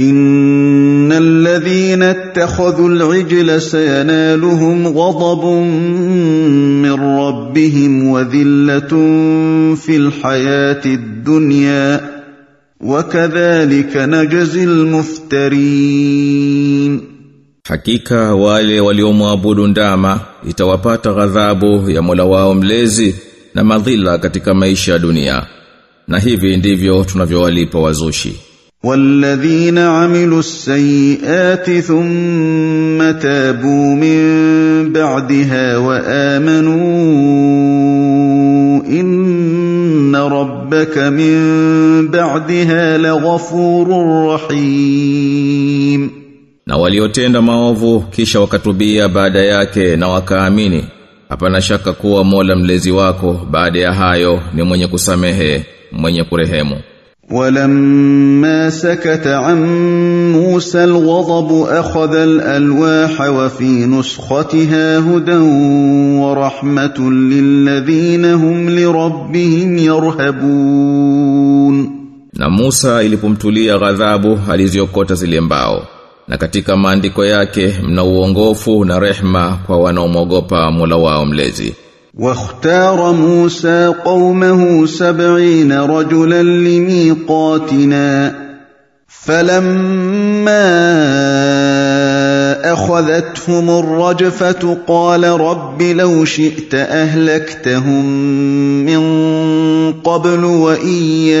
ان الذين اتخذوا العجل سينالهم غضب من ربهم وذله في الحياة الدنيا وكذلك نجزي المفترين Hakika wale waliomwabudu ndama itawapata ghadhabu ya Mola wao mlezi na madhila katika maisha ya dunia. Na hivi ndivyo tunavyowalipa wazushi. والذين عملوا السيئات ثم تابوا من بعدها وامنوا ان ربك من بعدها لغفور رحيم Na waliotenda maovu kisha wakatubia baada yake na wakaamini hapana shaka kuwa Mola mlezi wako baada ya hayo ni mwenye kusamehe mwenye kurehemu ولما سكت عن موسى الغضب اخذ الالواح وفي نسختها هدى ورحمه للذين هم لربهم يرهبون Na Musa ilipomtulia ghadhabu aliziokota zile mbao na katika maandiko yake mna uongofu na rehma kwa wanaomwogopa Mola wao mlezi واختار موسى قومه سبعين رجلا لميقاتنا فلما أخذتهم الرجفة قال رب لو شئت أهلكتهم من قبل وإياي.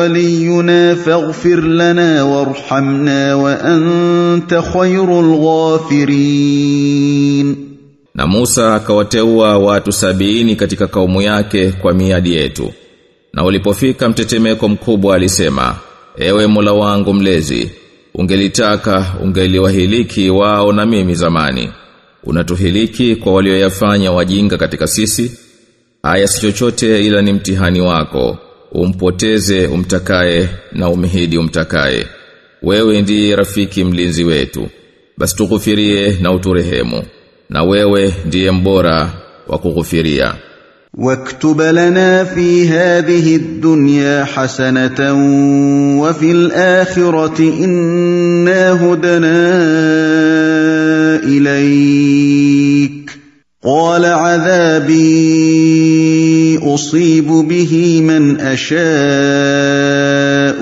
ولينا فاغفر لنا وارحمنا وانت خير الغافرين Na Musa akawateua watu sabini katika kaumu yake kwa miadi yetu. Na ulipofika mtetemeko mkubwa alisema, Ewe Mola wangu mlezi, ungelitaka ungeliwahiliki wao na mimi zamani. Unatuhiliki kwa walioyafanya wajinga katika sisi? Haya si chochote ila ni mtihani wako. Umpoteze umtakaye na umhidi umtakaye. Wewe ndiye rafiki mlinzi wetu. Basi tughufirie na uturehemu. Na wewe ndiye mbora wa kughufiria. واكتب لنا في هذه الدنيا حسنه وفي الاخره انا هدنا اليك قال عذابي أصيب به من أشاء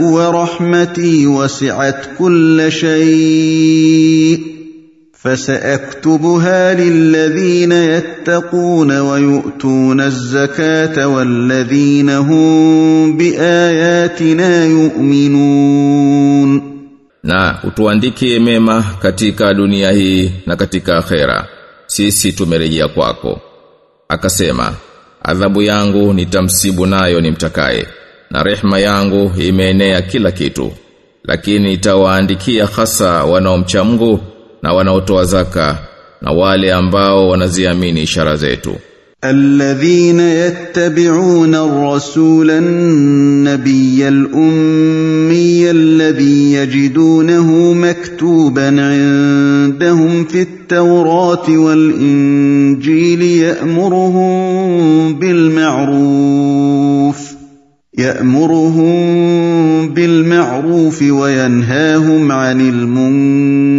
ورحمتي وسعت كل شيء فسأكتبها للذين يتقون ويؤتون الزكاة والذين هم بآياتنا يؤمنون Na utuandikie mema katika dunia hii na katika akhera. Sisi tumerejea kwako. Akasema, adhabu yangu nitamsibu nayo nimtakaye. Na rehma yangu imeenea kila kitu. Lakini itawaandikia hasa wanaomcha Mungu na wanaotoa zaka na wale ambao wanaziamini ishara zetu. الذين يتبعون الرسول النبي الأمي الذي يجدونه مكتوبا عندهم في التوراة والإنجيل يأمرهم بالمعروف يأمرهم بالمعروف وينهاهم عن المنكر.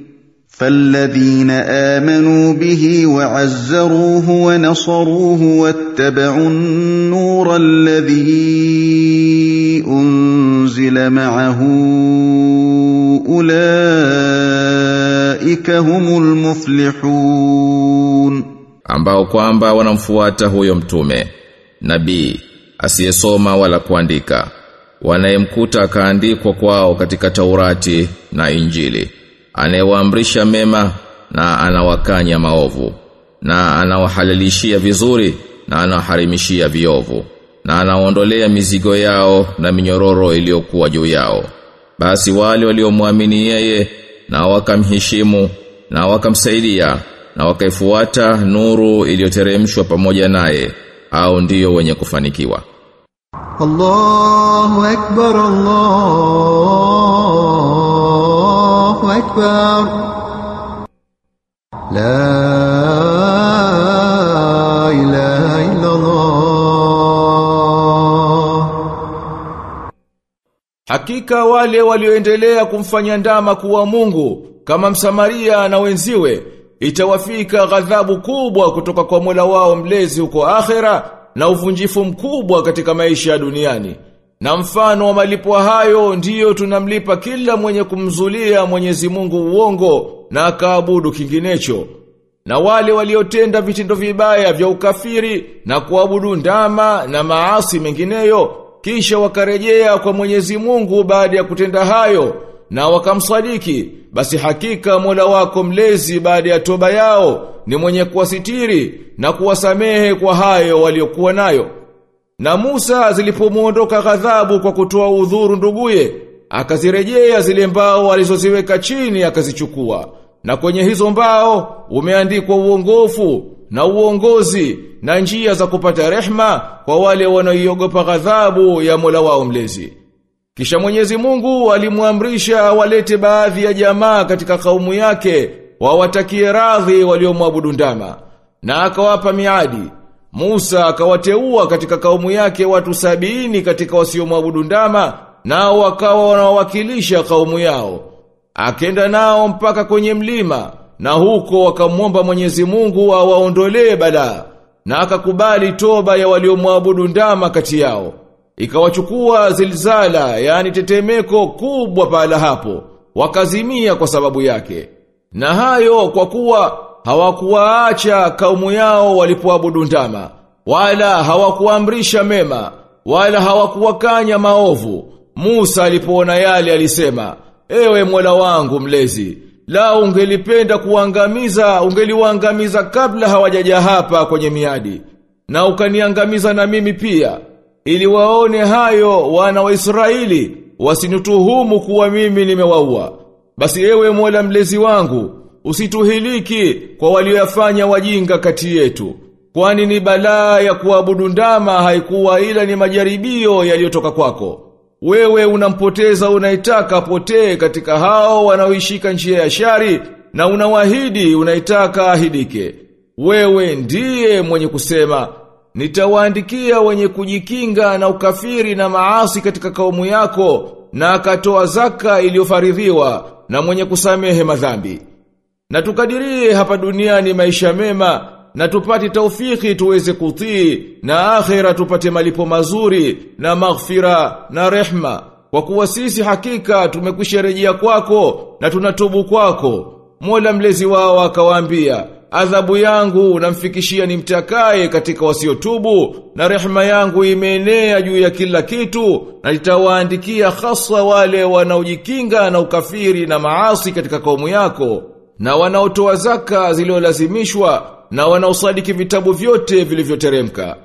فالذين آمنوا به وعزروه ونصروه واتبعوا النور الذي أنزل معه أولئك هم المفلحون ambao kwamba wanamfuata huyo mtume nabii asiyesoma wala kuandika wanayemkuta akaandikwa kwao katika Taurati na Injili anayewaamrisha mema na anawakanya maovu na anawahalalishia vizuri na anawaharimishia viovu na anaondolea mizigo yao na minyororo iliyokuwa juu yao. Basi wale waliomwamini yeye na wakamheshimu na wakamsaidia na wakaifuata nuru iliyoteremshwa pamoja naye au ndiyo wenye kufanikiwa. Allahu akbar Allah. أكبر لا إله إلا الله Hakika wale walioendelea kumfanya ndama kuwa Mungu kama Msamaria na wenziwe itawafika ghadhabu kubwa kutoka kwa Mola wao mlezi huko akhera na uvunjifu mkubwa katika maisha ya duniani. Na mfano wa malipo hayo ndiyo tunamlipa kila mwenye kumzulia Mwenyezi Mungu uongo na akaabudu kinginecho. Na wale waliotenda vitendo vibaya vya ukafiri na kuabudu ndama na maasi mengineyo kisha wakarejea kwa Mwenyezi Mungu baada ya kutenda hayo na wakamsadiki basi hakika Mola wako mlezi baada ya toba yao ni mwenye kuwasitiri na kuwasamehe kwa hayo waliokuwa nayo. Na Musa zilipomuondoka ghadhabu kwa kutoa udhuru nduguye, akazirejea zile mbao alizoziweka chini akazichukua. Na kwenye hizo mbao umeandikwa uongofu na uongozi na njia za kupata rehma kwa wale wanaoiogopa ghadhabu ya Mola wao mlezi. Kisha Mwenyezi Mungu alimwamrisha walete baadhi ya jamaa katika kaumu yake wawatakie radhi waliomwabudu ndama na akawapa miadi. Musa akawateua katika kaumu yake watu sabini katika wasiomwabudu ndama nao wakawa wanawakilisha kaumu yao. Akenda nao mpaka kwenye mlima na huko wakamwomba Mwenyezi Mungu awaondolee balaa na akakubali toba ya waliomwabudu ndama kati yao. Ikawachukua zilzala, yani tetemeko kubwa pala hapo, wakazimia kwa sababu yake. Na hayo kwa kuwa hawakuwaacha kaumu yao walipoabudu ndama, wala hawakuamrisha mema, wala hawakuwakanya maovu. Musa alipoona yale alisema, ewe Mola wangu mlezi, la ungelipenda kuangamiza, ungeliwaangamiza kabla hawajaja hapa kwenye miadi, na ukaniangamiza na mimi pia ili waone hayo wana wa Israeli wasinituhumu kuwa mimi nimewaua. Basi ewe Mola mlezi wangu, usituhiliki kwa walioyafanya wajinga kati yetu. Kwani ni balaa ya kuabudu ndama haikuwa ila ni majaribio yaliyotoka kwako. Wewe unampoteza unaitaka potee katika hao wanaoishika njia ya shari na unawahidi unaitaka ahidike. Wewe ndiye mwenye kusema Nitawaandikia wenye kujikinga na ukafiri na maasi katika kaumu yako na akatoa zaka iliyofaridhiwa na mwenye kusamehe madhambi. Na tukadirie hapa duniani maisha mema na tupate taufiki tuweze kutii na akhera tupate malipo mazuri na maghfira na rehma kwa kuwa sisi hakika tumekwisharejea kwako na tunatubu kwako. Mola mlezi wao akawaambia adhabu yangu namfikishia ni mtakaye katika wasiotubu na rehema yangu imeenea juu ya kila kitu na nitawaandikia hasa wale wanaojikinga na ukafiri na maasi katika kaumu yako na wanaotoa zaka zilizolazimishwa na wanaosadiki vitabu vyote vilivyoteremka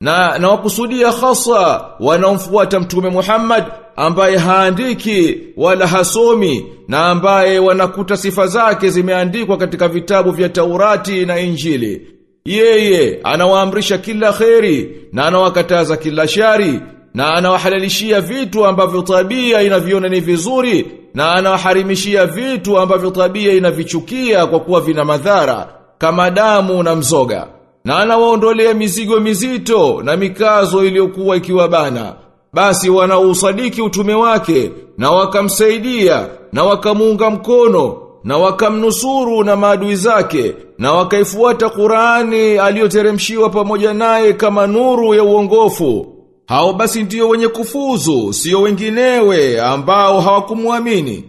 na na wakusudia hasa wanaomfuata mtume Muhammad ambaye haandiki wala hasomi na ambaye wanakuta sifa zake zimeandikwa katika vitabu vya Taurati na Injili. Yeye anawaamrisha kila kheri na anawakataza kila shari na anawahalalishia vitu ambavyo tabia inaviona ni vizuri na anawaharimishia vitu ambavyo tabia inavichukia kwa kuwa vina madhara kama damu na mzoga. Na anawaondolea mizigo mizito na mikazo iliyokuwa ikiwabana. Basi wanausadiki utume wake na wakamsaidia na wakamuunga mkono na wakamnusuru na maadui zake na wakaifuata Qur'ani aliyoteremshiwa pamoja naye kama nuru ya uongofu hao basi ndiyo wenye kufuzu sio wenginewe ambao hawakumwamini